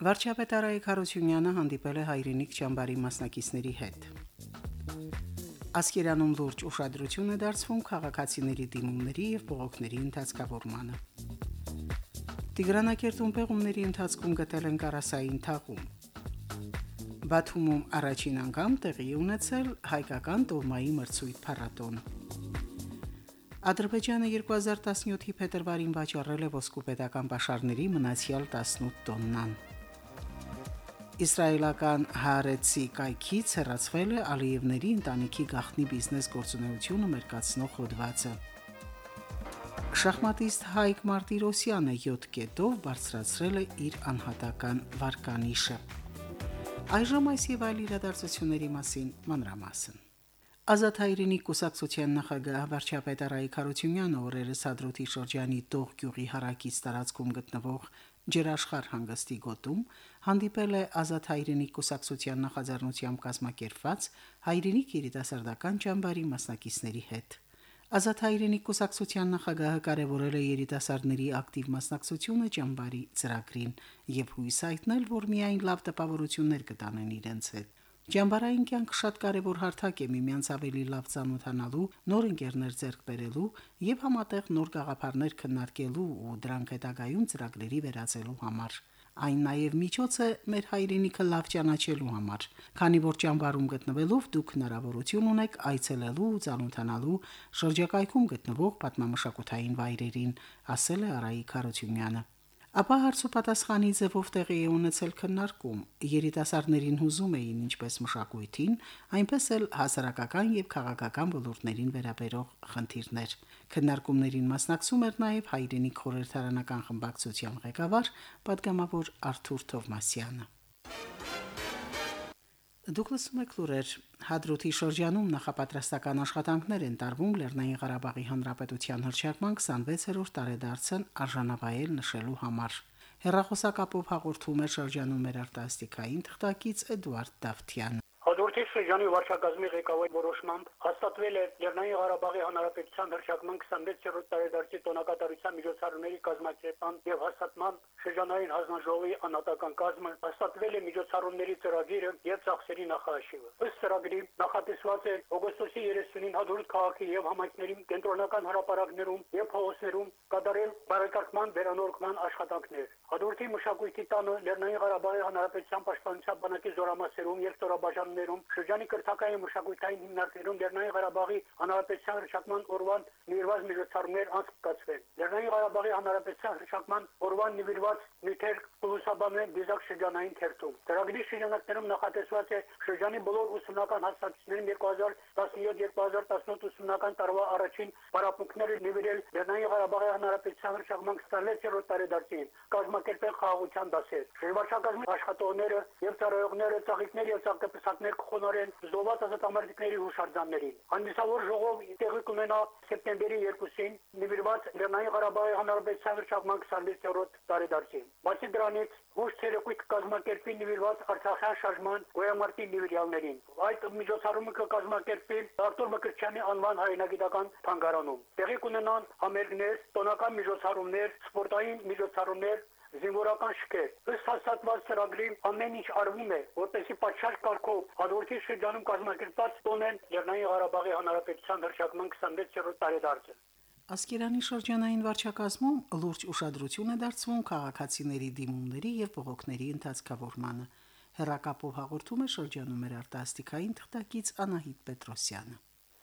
Վարչապետ Արայիկ Հարությունյանը հանդիպել է հայրենիք ճամբարի մասնակիցների հետ։ Ասկերանում լուրջ ուշադրություն է դարձվում քաղաքացիների դիմումների եւ բողոքների ընթացկավորմանը։ Տիգրանակերտում պեղումների ընթացքում գտել են կարասային թաղում։ Բաթումում առաջին անգամ տեղի ունեցել հայկական տոհմայի մրցույթ փառատոն։ Ադրբեջանը 2017-ի փետրվարին վաճառել է ոսկու պետական բաշարների մնացյալ 18 տոննան։ Իսրայելական Հարեցի կայքից հեռացվել է Ալիևների ընտանիքի գաղտնի բիզնես գործունեությունը մերկացնող հոդվածը։ Շախմատիստ Հայկ Մարտիրոսյանը 7 կետով բարձրացրել է իր անհատական վարկանիշը։ Այժմ այս եւ այլ իրադարձությունների մասին մանրամասն։ Ազատ հայրենի կուսակցության նախագահ վարչապետ Արայիկ Հարությունյանը օրերս Հադրութի շրջանի Տող գյուղի հարակից տարածքում գտնվող Ջերաշխար հանգստի գոտում հանդիպել է Ազատ հայրենի կուսակցության նախաձեռնությամբ կազմակերպված հայրենիք երիտասարդական ճամբարի մասնակիցների հետ։ Ազատ հայրենի կուսակցության նախագահը կարևորել է երիտասարդների ակտիվ մասնակցությունը ճամբարի ծրագրին եւ հույս հայտնել, որ միայն լավ տպավորություններ կտանեն իրենց հետ։ Ճամբարային կյանքը շատ կարևոր հարթակ է միմյանց ավելի լավ ծանոթանալու, նոր ընկերներ ձեռք բերելու եւ համատեղ նոր գաղափարներ քննարկելու ու դրանք հետագայում ծրագրերի վերածելու համար։ Այն նաև միջոց է մեր հայրենիքը լավ ճանաչելու համար, քանի որ ճամբարում գտնվելով դուք հնարավորություն ունեք այցելելու ու ծանոթանալու շրջակայքում գտնվող պատմամշակութային վայրերին, ասել է Արայիկ Խարությունյանը ապա հարցու պատասխանի ձևով տեղի է ունեցել քննարկում։ Երիտասարդներին հուզում էին ինչպես մշակույթին, այնպես էլ հասարակական եւ քաղաքական ոլորտներին վերաբերող խնդիրներ։ Քննարկումներին մասնակցում էր նաեւ հայրենի խորհրդարանական խմբակցության ղեկավար, падգամավոր Արթուր Թովմասյանը։ Դուք լսում եք լուրեր։ Հադրութի շրջանում նախապատրաստական աշխատանքներ են տարվում Լեռնային Ղարաբաղի Հանրապետության հրճակման 26-րդ տարեդարձն արժանավայել նշելու համար։ Հերրախոսակապով հաղորդում է շրջանում մեր արտասթիկային թղթակից Էդուարդ Դավթյան։ Հաջորդի շրջանի վարչակազմի ղեկավարի որոշմամբ հաստատվել է Լեռնային Ղարաբաղի Հանրապետության հրճակման 26-րդ տարեդարձի տոնակատարության միջոցառումների կազմակերպման եւ հաստատման շրջանային հանձնաժողովի անհատական կազմը հաստատվել է միջոցառումների ծրագիրը եւ ծախսերի նախաշիվը։ Ըստ ծրագրի նախատեսված է օգոստոսի 30-ին Հադրութ քաղաքի եւ համայնքների կենտրոնական հրապարակներում եւ փողոցներում կատարել բարեկարգման վերանորոգման աշխատանքներ։ Հադրութի մշակույթի տանը Լեռնային Ղարաբաղի Հանրապետության պաշտպանության բանակի զորամասերում եւ ստորաբաժանումներում շրջանի կրթական մշակութային հիմնարկներում Լեռնային Ղարաբաղի Հանրապետության հրճակման օրվան նվիրված միջոցառումներ անցկացվել։ Լեռնային Ղարաբաղի Հանրապետության հրճակման օրվան նվիրված նյութեր կլուսաբանեն դիզակ շրջանային թերթում։ Ծրագրի շրջանակներում նախատեսված է շրջանի բոլոր ուսումնական հաստատություններին 2017-2018 ուսումնական տարվա առաջին պարապմունքները նվիրել Լեռնային Ղարաբաղի Հանրապետության հրճակման 26-րդ տարեդարձին կազմակերպել խաղաղության դասեր։ Շրջակազմի աշխատողները եւ ծառայողները ծաղիկներ եւ ցանկապսակներ կխոնարեն զոհված ազատամարտիկների հուշարձաններին։ Հանդիսավոր ժողով տեղի կունենա սեպտեմբերի 2-ին նվիրված Լեռնային Ղարաբաղի Հանրապետության հրճակման 26-րդ տարեդարձին։ Բացի դրանից հուշ ցերեկույթ կազմակերպի նվիրված Արցախյան շարժման գոյամարտի նվիրյալներին։ Այդ միջոցառումը կկազմակերպի Արտուր Մկրտչյանի անվան հայրենագիտական թանգարանում։ Տեղի կունենան համերգներ, տոնական միջոցառումներ, սպորտային միջոցառումներ, զինվորական շքեր։ Ըստ հաստատված ծրագրի ամեն ինչ արվում է, որպեսզի պատշաճ կարգով հաջորդի շրջանում կազմակերպված տոնեն Լեռնային Ղարաբաղի Հանրապետության հրճակման 26-րդ տարեդարձը։ Ասկերանի շրջանային վարչակազմում լուրջ ուշադրություն է դարձվում քաղաքացիների դիմումների եւ բողոքների ընթացկավորմանը։ Հերակապով հաղորդում է շրջանում մեր արտասթիկային թղթակից Անահիտ Պետրոսյանը։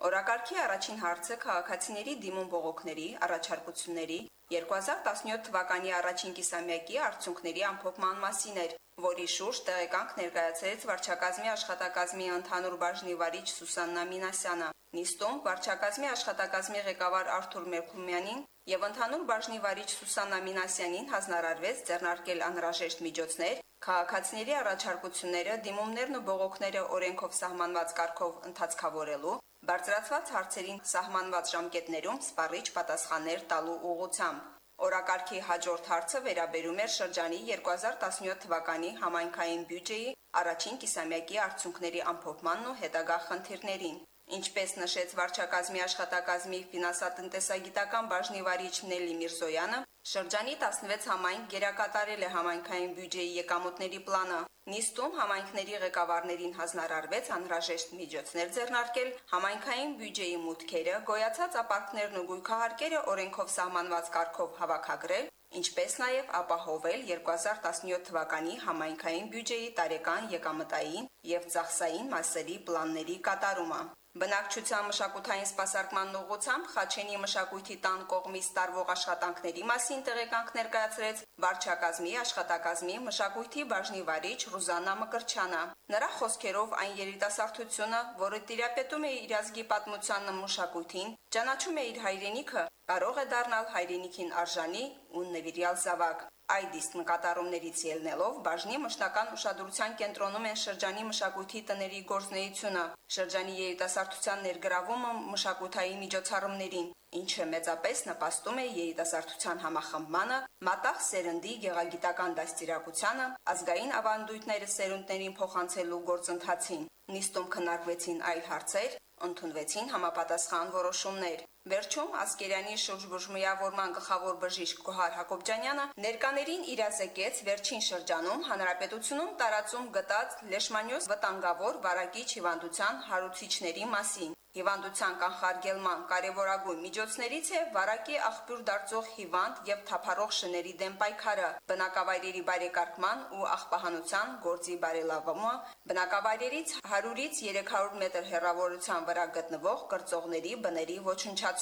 Օրակարգի առաջին հարցը քաղաքացիների դիմում բողոքների, առաջարկությունների 2017 թվականի առաջին կիսամյակի արդյունքների ամփոփման մասին էր, որի շուրջ տեղեկանք ներկայացրեց վարչակազմի աշխատակազմի ընդհանուր բաժնի վարիչ Սուսաննա Մինասյանը։ Նիստում վարչակազմի աշխատակազմի ղեկավար Արթուր Մերքումյանին եւ ընդհանուր բաժնի վարիչ Սուսաննա Մինասյանին հանձնարարվեց ձեռնարկել անհրաժեշտ միջոցներ քաղաքացիների առաջարկությունները, դիմումներն ու բողոքները օրենքով սահմանված կարգով ընթացքավորելու, բարձրացված հարցերին սահմանված ժամկետներում սպառիչ պատասխաններ տալու ուղղությամբ։ Օրակարգի հաջորդ հարցը վերաբերում էր շրջանի 2017 թվականի համայնքային բյուջեի առաջին կիսամյակի արդյունքների ամփոփմանն ու հետագա խնդիրներին։ Ինչպես նշեց վարչակազմի աշխատակազմի ֆինանսատնտեսագիտական բաժնի վարիչ Նելի Միրզոյանը, շրջանի 16 համայնք գերակատարել է համայնքային բյուջեի եկամուտների պլանը։ Նիստում համայնքների ղեկավարներին հանձնարարվեց անհրաժեշտ միջոցներ ձեռնարկել համայնքային բյուջեի մուտքերը, գոյացած ապարքներն ու գույքահարկերը օրենքով սահմանված կարգով հավաքագրել, ինչպես նաև ապահովել 2017 թվականի համայնքային բյուջեի տարեկան եկամտային եւ ծախսային մասերի պլանների կատարումը։ Բնակչության մշակութային սպասարկման ուղղությամբ Խաչենի մշակույթի տան կողմից տարվող աշխատանքների մասին տեղեկանք ներկայացրեց վարչակազմի աշխատակազմի մշակույթի բաժնի վարիչ Ռուզանա Մկրչյանը։ Նրա խոսքերով այն երիտասարդությունը, որը տիրապետում է իր ազգի պատմությանն ու մշակույթին, ճանաչում է իր հայրենիքը, կարող է դառնալ հայրենիքին արժանի ու նվիրյալ զավակ։ Այդ իսկ նկատառումներից ելնելով բաժնի մշտական ուշադրության կենտրոնում են շրջանի մշակույթի տների գործնեությունը, շրջանի երիտասարդության ներգրավումը մշակութային միջոցառումներին, ինչը մեծապես նպաստում է երիտասարդության համախմբմանը, մատաղ սերնդի գեղագիտական դաստիարակությանը, ազգային ավանդույթները սերունդներին փոխանցելու գործընթացին։ Նիստում քննարկվեցին այլ հարցեր, ընդունվեցին համապատասխան որոշումներ։ Վերջում Ասկերյանի շրջբուժմիավորման գլխավոր բժիշկ Գոհար Հակոբյանյանը ներկաներին իրազեկեց վերջին շրջանում հանրապետությունում տարածում գտած լեշմանյոս վտանգավոր վարակիչ հիվանդության հարուցիչների մասին։ Հիվանդության կանխարգելման կարևորագույն միջոցներից է վարակի աղբյուր դարձող հիվանդ եւ թափառող շների դեմ պայքարը, բնակավայրերի բարեկարգման ու աղբահանության գործի բարելավումը, բնակավայրերից 100-ից 300 մետր հեռավորության վրա գտնվող կրծողների բների ոչնչացումը։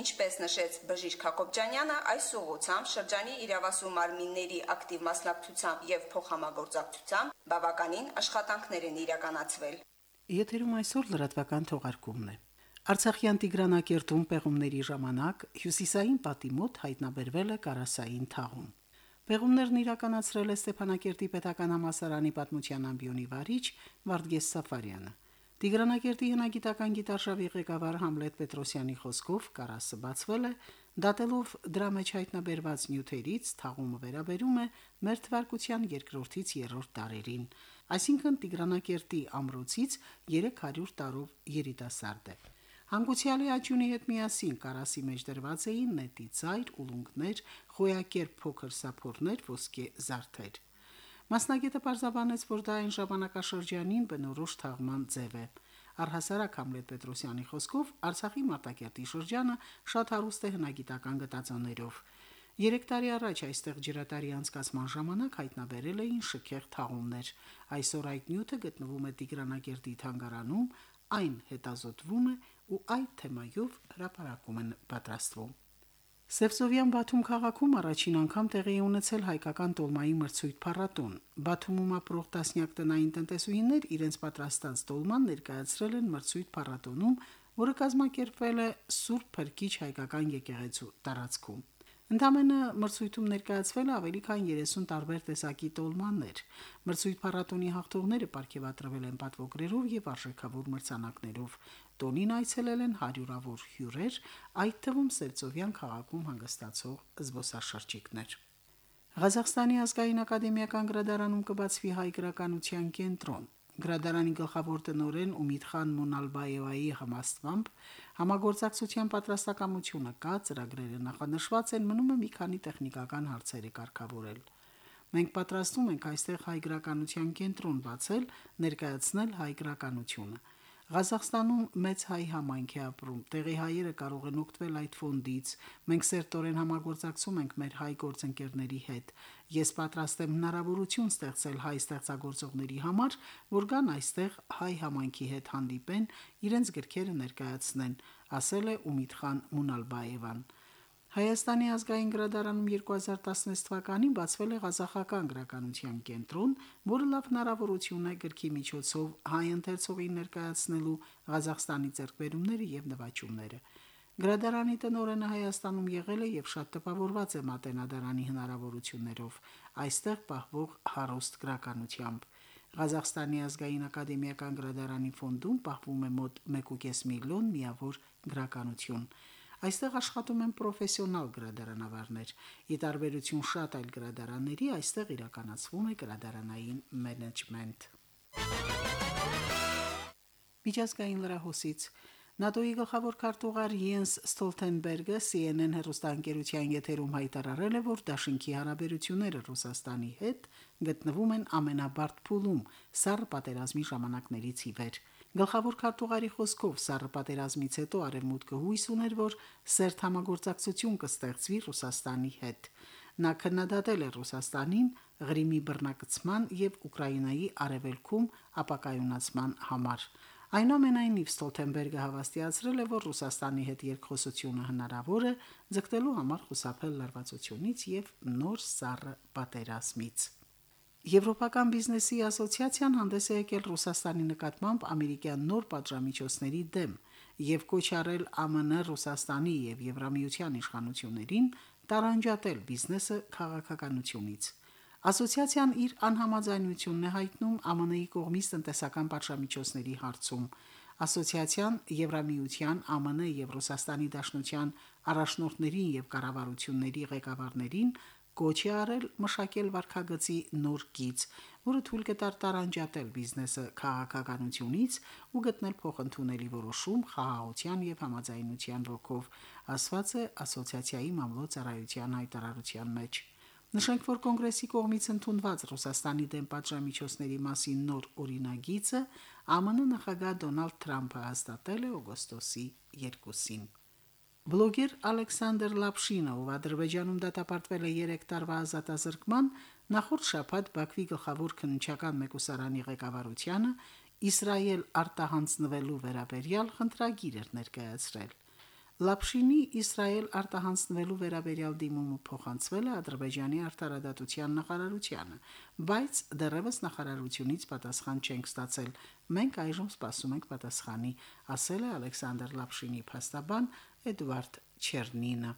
Ինչպես նշեց բժիշկ Հակոբյանյանը, այս ուղղությամբ շրջանի իրավասու մարմինների ակտիվ մասնակցությամբ եւ փոխհամագործակցությամբ բավականին աշխատանքներ են իրականացվել։ Եթերում այսօր լրատվական թողարկումն է։ Արցախյան Տիգրանակերտում պեղումների ժամանակ հյուսիսային պատի մոտ հայտնաբերվել է կարասային թաղում։ Պեղումներն իրականացրել է Ստեփանակերտի պետական համալսարանի պատմության ամբիոնի վարիչ Վարդգես Սաֆարյանը։ Տիգրանակերտի հնագիտական գիտարշավի ղեկավար Համլետ Պետրոսյանի խոսքով կարասը բացվել է դատելով դրա մեջ հայտնաբերված նյութերից թաղումը վերաբերում է մեր թվարկության երկրորդից երրորդ տարերին այսինքն Տիգրանակերտի ամրոցից 300 տարով երիտասարդ է։ Հանգուցյալի աճյունի հետ միասին կարասի մեջ դրված էին նետի ծայր, ուլունքներ, խոյակեր փոքր սափորներ, ոսկե զարդեր։ Մասնագետը պարզաբանեց, որ դա այն ժամանակաշրջանին բնորոշ թաղման ձև է։ Առհասարակ Համլետ Պետրոսյանի խոսքով Արցախի Մարտակերտի շրջանը շատ հարուստ է հնագիտական գտածոներով։ Երեք տարի առաջ այստեղ ջրատարի անցկացման ժամանակ հայտնաբերել էին շքեղ թաղումներ։ Այսօր այդ նյութը գտնվում է Տիգրանակերտի թանգարանում, այն հետազոտվում է ու այդ թեմայով հրապարակում են պատրաստվում։ Սևսովյան Բաթում քաղաքում առաջին անգամ տեղի է ունեցել հայկական տոլմայի մրցույթ փառատոն։ Բաթումում ապրող տասնյակ տնային տնտեսուհիներ իրենց պատրաստած տոլման ներկայացրել են մրցույթ փառատոնում, որը կազմակերպվել է Սուրբ Փրկիչ հայկական եկեղեցու տարածքում։ Ընդամենը մրցույթում ներկայացվել ավելի քան 30 տարբեր տեսակի տոլմաններ։ Մրցույթ փառատոնի հաղթողները ապարգևատրվել են պատվոգրերով եւ արժեքավոր մրցանակներով։ Տոնին այցելել են հարյուրավոր հյուրեր, այդ թվում Սերծովյան քաղաքում հանգստացող զբոսաշրջիկներ։ Ղազախստանի ազգային ակադեմիական գրադարանում կբացվի հայ գրականության կենտրոն։ Գրադարանի գլխավոր տնօրեն Ումիդխան Մոնալբաևայի համաստվամբ Համագործակցության պատրաստակամությունը կա, ծրագրերը նախանշված են, մնում է մի քանի տեխնիկական հարցերի կարգավորել։ Մենք պատրաստում ենք այստեղ հայ գրականության կենտրոն բացել, ներկայացնել հայ գրականությունը։ Ղազախստանում մեծ հայ համայնք է ապրում։ Տեղի հայերը կարող են օգտվել այդ ֆոնդից։ Մենք սերտորեն համագործակցում ենք մեր հայ գործընկերների հետ։ Ես պատրաստ եմ հնարավորություն ստեղծել հայ ստեղծագործողների համար, որ գան այստեղ հայ համայնքի հետ հանդիպեն, իրենց գրքերը ներկայացնեն, ասել է Ումիդխան Մունալբաևան։ Հայաստանի ազգային գրադարանում 2016 թվականին բացվել է Ղազախական գրականության կենտրոն, որը լավ հնարավորություն է գրքի միջոցով հայ ընթերցողին ներկայացնելու Ղազախստանի ձեռքբերումները եւ նվաճումները։ Գրադարանի տնօրենը Հայաստանում եղել է եւ շատ տպավորված է մատենադարանի հնարավորություններով, այստեղ պահվող հարուստ գրականությամբ։ Ղազախստանի ազգային ակադեմիական գրադարանի ֆոնդում պահվում է մոտ 1.5 միլիոն միավոր գրականություն։ Այստեղ աշխատում են պրոֆեսիոնալ գրադարանավարներ։ Ի տարբերություն շատ այլ գրադարանների, այստեղ իրականացվում է գրադարանային մենեջմենտ։ Միջազգային լրահոսից ՆԱՏՕ-ի գլխավոր քարտուղար Յենս Ստոլտենբերգը CNN հեռուստաընկերության եթերում հայտարարել է, որ Դաշինքի հարաբերությունները Ռուսաստանի հետ գտնվում են ամենաբարդ փուլում սառը պատերազմի ժամանակներից ի վեր։ Գլխավոր քարտուղարի խոսքով սառը պատերազմից հետո արևմուտքը հույս ուներ, որ սերտ համագործակցություն կստեղծվի Ռուսաստանի հետ։ Նա քննադատել է Ռուսաստանին Ղրիմի բռնակցման եւ Ուկրաինայի արևելքում ապակայունացման համար։ Այնուամենայնիվ Ստոլտենբերգը հավաստիացրել է, որ Ռուսաստանի հետ երկխոսությունը հնարավոր է ձգտելու համար խուսափել լարվածությունից եւ նոր սառը պատերազմից։ Եվրոպական բիզնեսի ասոցիացիան հանդես է եկել Ռուսաստանի նկատմամբ ամերիկյան նոր պատժամիջոցների դեմ եւ կոչ արել ԱՄՆ, Ռուսաստանի եւ Եվրամիության իշխանություններին տարանջատել բիզնեսը քաղաքականությունից։ Ասոցիացիան իր անհամաձայնությունն է հայտնում ԱՄՆ-ի կողմից տնտեսական պատժամիջոցների հարցում։ Ասոցիացիան Եվրամիության, ԱՄՆ եւ Ռուսաստանի Դաշնության առաջնորդներին եւ կառավարությունների ղեկավարներին կոչ է արել մշակել վարկագծի նոր գիծ, որը թույլ կտար տարանջատել բիզնեսը քաղաքականությունից ու գտնել փոխընդունելի որոշում խաղաղության եւ համաձայնության ոգով, ասված է ասոցիացիայի մամլոյցարայության հայտարարության մեջ։ Նշենք, որ կոնգրեսի կողմից ընդունված Ռուսաստանի դեմ պատժամիջոցների մասին նոր օրինագիծը ԱՄՆ նախագահ Դոնալդ Թրամփը հաստատել է օգոստոսի 2-ին։ Բլոգեր Ալեքսանդր Լապշինը, ով Ադրբեջանում դատապարտվել է 3 տարվա ազատազրկման, նախորդ շաբաթ Բաքվի գլխավոր քննչական մեկուսարանի ղեկավարությանը Իսրայել արտահանձնվելու վերաբերյալ խնդրագիր էր ներկայացրել։ Լապշինի Իսրայել արտահանձնվելու վերաբերյալ դիմումը փոխանցվել է Ադրբեջանի արտարադատության նախարարությանը, բայց դեռևս նախարարությունից պատասխան չենք ստացել։ Մենք այժմ սպասում ենք պատասխանի, ասել է Ալեքսանդր Լապշինի փաստաբան Էդվարդ Չերնինը։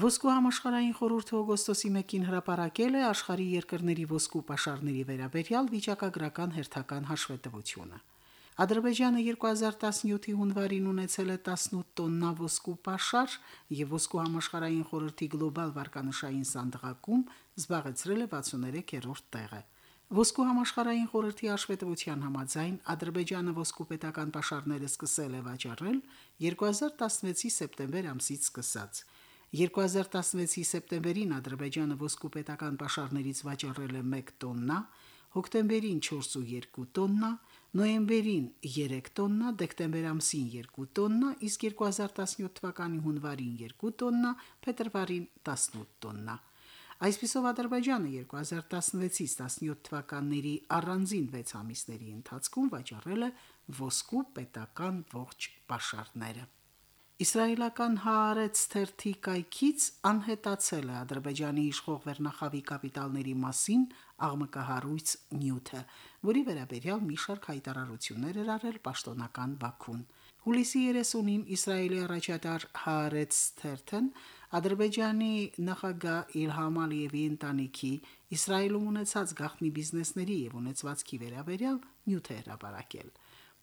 Ոսկու համաշխարհային խորհուրդը օգոստոսի 1-ին հրապարակել է աշխարհի երկրների ոսկու պաշարների վերաբերյալ վիճակագրական հերթական հաշվետվությունը։ Ադրբեջանը 2017-ի հունվարին ունեցել է 18 տոննա ոսկու պաշար եւ ոսկու համաշխարհային խորհրդի գլոբալ վարկանշային սանդղակում զբաղեցրել է 63-րդ տեղը։ Ոսկու համաշխարհային խորհրդի հաշվետվության համաձայն Ադրբեջանը ոսկու պետական պաշարները սկսել է վաճառել 2016-ի սեպտեմբեր ամսից սկսած։ 2016-ի սեպտեմբերին Ադրբեջանը ոսկու պետական պաշարներից վաճառել է 1 տոննա, հոկտեմբերին 4.2 տոննա, նոյեմբերին 3 տոննա, դեկտեմբեր ամսին 2 տոննա, իսկ 2017 թվականի հունվարին 2 տոննա, փետրվարին 18 տոննա։ Այսպիսով Ադրբեջանը 2016-ից 17 թվականների առանձին 6 ամիսների ընթացքում վաճառել է ոսկու պետական ողջ պաշարները։ Իսրայելական Հaaretz թերթի կայքից անհետացել է Ադրբեջանի իշխող վերնախավի կապիտալների մասին աղմկահարույց նյութը, որի վերաբերյալ մի շարք հայտարարություններ էր արել պաշտոնական Բաքուն։ Հուլիսի 30-ին Իսրայելի առաջատար Haaretz թերթն Ադրբեջանի նախագահ Իլհամ Ալիևի ընտանիքի Իսրայելում ունեցած գաղտնի բիզնեսների եւ ունեցվածքի վերաբերյալ նյութ է հրապարակել։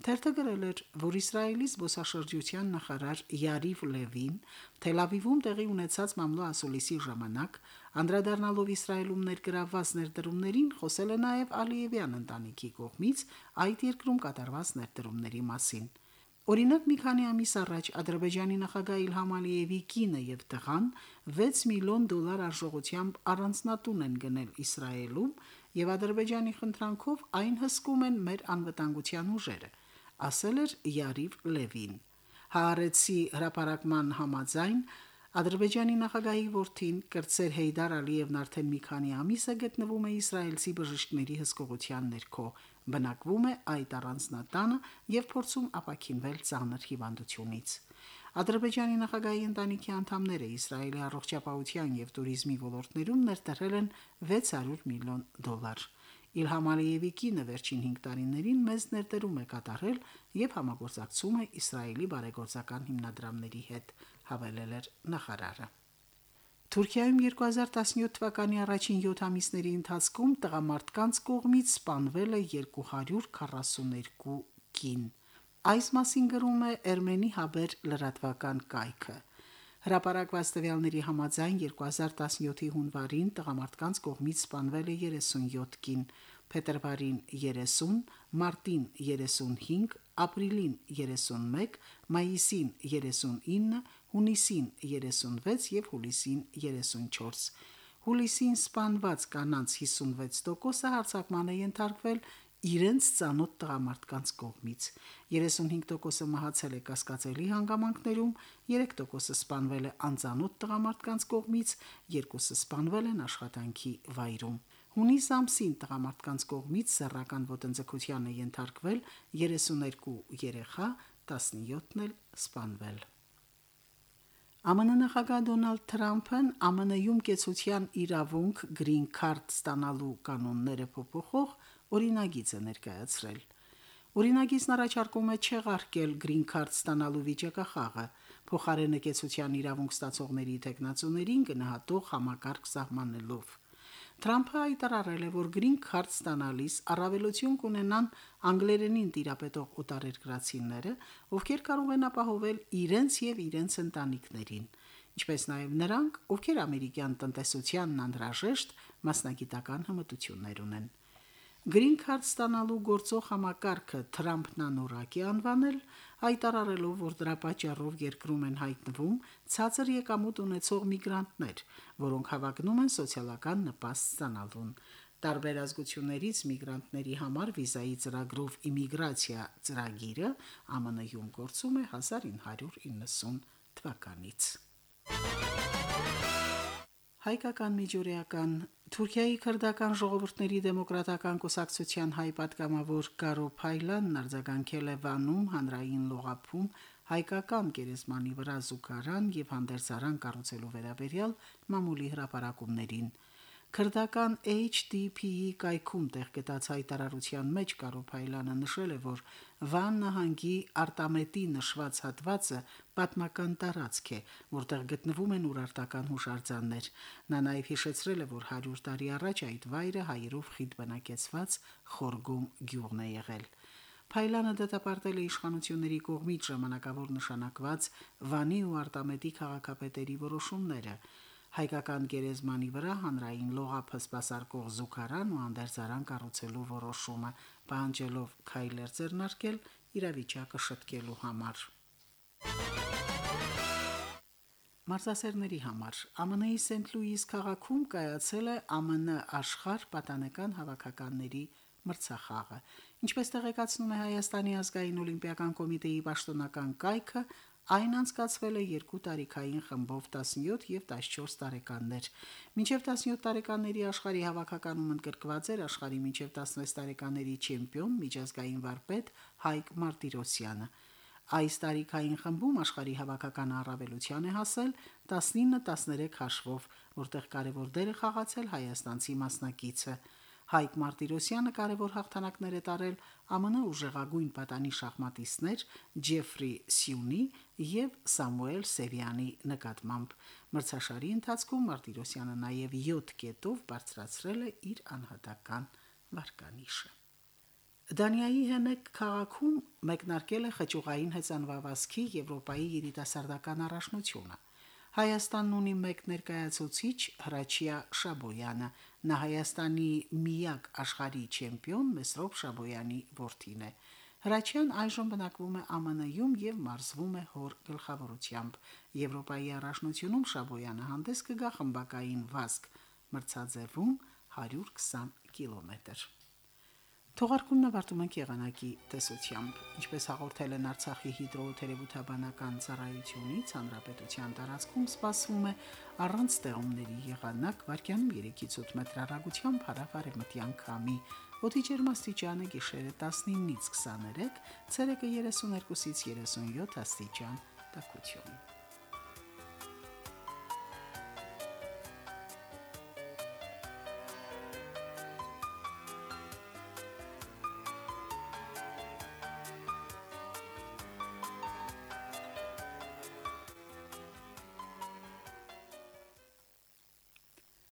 Թերթը գրել էր, որ Իսրայելի զբոսաշրջության նախարար Յարիվ Լևին Թել Ավիվում տեղի ունեցած մամլո ասուլիսի ժամանակ անդրադառնալով Իսրայելում ներգրավված ներդրումներին խոսել է նաև Ալիևյան ընտանիքի կողմից այդ երկրում կատարված ներդրումների մասին։ Օրինակ մի քանի ամիս առաջ Ադրբեջանի նախագահ Իլհամ Ալիևի կինը եւ տղան 6 միլիոն դոլար արժողությամբ առանձնատուն են գնել Իսրայելում եւ Ադրբեջանի խնդրանքով այն հսկում են մեր անվտանգության ուժերը, ասել էր Յարիվ Լևին։ Հարեցի հրապարակման համաձայն Ադրբեջանի նախագահի որդին կրծեր Հեյդար Ալիևն արդեն մի քանի ամիս է գտնվում է իսրայելցի բժիշկների հսկողության ներքո, բնակվում է այդ առանձնատանը եւ փորձում ապակինվել ցաներ հիվանդությունից։ Ադրբեջանի նախագահի ընտանիքի անդամները Իսրայելի առողջապահության եւ туриզմի ոլորտներում ներդրել են 600 միլիոն դոլար։ Իլհամ Ալիևի կինը վերջին 5 տարիներին մեծ ներդրում է կատարել եւ համագործակցում է Իսրայելի բարեգործական հիմնադրամների հետ, հավելել էր նախարարը։ Թուրքիայում 2017 թվականի առաջին 7 ամիսների ընթացքում տղամարդկանց կողմից սպանվել է 242 կին։ Այս մասին գրում է Էրմենի Հաբեր լրատվական կայքը։ Հրապարակված տվյալների համաձայն 2017-ի հունվարին տղամարդկանց կողմից սպանվել է 37 կին, փետրվարին 30, մարտին 35, ապրիլին 31, մայիսին 39, հունիսին 36 եւ հուլիսին 34։ Հուլիսին սպանված կանանց 56%-ը հարձակման է ենթարկվել իրենց ծանոթ տղամարդկանց կողմից 35%-ը մահացել է կասկածելի հանգամանքներում 3%-ը սպանվել է անծանոթ տղամարդկանց կողմից 2-ը սպանվել են աշխատանքի վայրում Հունիս ամսին տղամարդկանց կողմից սեռական ոտնձգության է ենթարկվել 32 երեխա 17-ն էլ սպանվել ԱՄՆ նախագահ Դոնալդ Թրամփն ԱՄՆ-ում կեցության իրավունք green card ստանալու կանոնները փոփոխող օրինագիծ է ներկայացրել։ Օրինագիծն առաջարկում է չեղարկել green card ստանալու վիճակախաղը, փոխարենը կեցության իրավունք ստացողների տեխնացուներին գնահատող համակարգ սահմանելով։ Թրամփը հայտարարել է, որ green card ստանալիս առավելություն կունենան անգլերենին տիրապետող օտարերկրացիները, ովքեր կարող են ապահովել իրենց եւ իրենց ընտանիքներին, ինչպես նաեւ նրանք, ովքեր ամերիկյան տնտեսությանն անհրաժեշտ մասնագիտական հմտություններ ունեն։ Green Card ստանալու գործող համակարգը Թրամփն անորակ է անվանել, հայտարարելով, որ դրա պատճառով երկրում են հայտնվում ցածր եկամուտ ունեցող միգրանտներ, որոնք հավակնում են սոցիալական նպաստ ստանալուն։ Տարբեր ազգություններից միգրանտների համար վիզայի ծրագրով իմիգրացիա ծրագիրը ԱՄՆ-ում գործում է 1990 թվականից։ Հայկական միջուրեական Թուրքիայի քրդական ժողովուրդների դեմոկրատական կուսակցության հայ պատգամավոր Կարո Փայլանն արձագանքել է Վանում հանրային լողափում հայկական գերեզմանի վրա զուգարան եւ հանդերձարան կառուցելու վերաբերյալ մամուլի հրապարակումներին։ Քրդական HDP-ի կայքում տեղ գտած հայտարարության մեջ Կարոփայլանը նշել է, որ Վան նահանգի Արտամետի նշված հատվածը պատմական տարածք է, որտեղ գտնվում են urարտական հուշարձաններ։ Նա նաև հիշեցրել է, որ 100 տարի առաջ այդ վայրը հայերով խիտ բնակեցված Խորգում գյուղն է եղել։ Փայլանը դատապարտել է իշխանությունների կողմից ժամանակավոր նշանակված Վանի ու Արտամետի քաղաքապետերի որոշումները հայկական գերեզմանի վրա հանրային լողափը սպասարկող զուգարան ու անդերձարան կառուցելու որոշումը, պահանջելով քայլեր ձեռնարկել իրավիճակը շտկելու համար։ Մարզասերների համար. ԱՄՆ-ի Սենթ Լուիս քաղաքում կայացել է ԱՄՆ աշխարհ պատանեկան հավաքականների մրցախաղը։ Ինչպես տեղեկացնում է Հայաստանի ազգային օլիմպիական կոմիտեի պաշտոնական կայքը, Այն անցկացվել է երկու տարիքային խմբով 17 եւ 14 տարեկաններ։ Մինչև 17 տարեկանների աշխարհի հավաքականում ընդգրկված էր աշխարհի մինչև 16 տարեկանների չեմպիոն միջազգային վարպետ Հայկ Մարտիրոսյանը։ Այս տարիքային խմբում աշխարհի հավաքական առավելության է հասել 19-13 հաշվով, որտեղ կարևոր դեր է խաղացել հայաստանցի մասնակիցը։ Հայկ Մարտիրոսյանը կարևոր հաղթանակներ է տարել ԱՄՆ ուժեղագույն պատանի շախմատիստներ Ջեֆրի Սյունի եւ Սամուել Սևյանի նկատմամբ։ Մրցաշարի ընթացքում Մարտիրոսյանը նաեւ 7 կետով բարձրացրել է իր անհատական վարկանիշը։ Դանիայի Հենեք քաղաքում մեկնարկել է խճուղային հեծանվավազքի Եվրոպայի երիտասարդական առաջնությունը։ Հայաստանն ունի մեկ ներկայացուցիչ Հրաչիա Շաբոյանը, նա Հայաստանի միակ աշխարհի չեմպիոն Մեսրոպ Շաբոյանի որդին է։ Հրաչյան այժմ բնակվում է ԱՄՆ-ում եւ մարզվում է հոր գլխավորությամբ։ Եվրոպայի առաջնությունում Շաբոյանը հանդես կգա խմբակային վազք մրցաձևում 120 կիլոմետր։ Թողարկումն ավարտում ենք եղանակի տեսությամբ։ Ինչպես հաղորդել են Արցախի հիդրոթերապևտաբանական ծառայությունից, հանրապետության տարածքում սպասվում է առանց ստեղումների եղանակ վարկյանում 3-ից 8 մետր հեռագությամբ հարավարեմտյան քամի։ Օդի ջերմաստիճանը գիշերը 19-ից 23, ցերեկը 32-ից 37 աստիճան։ Տակություն։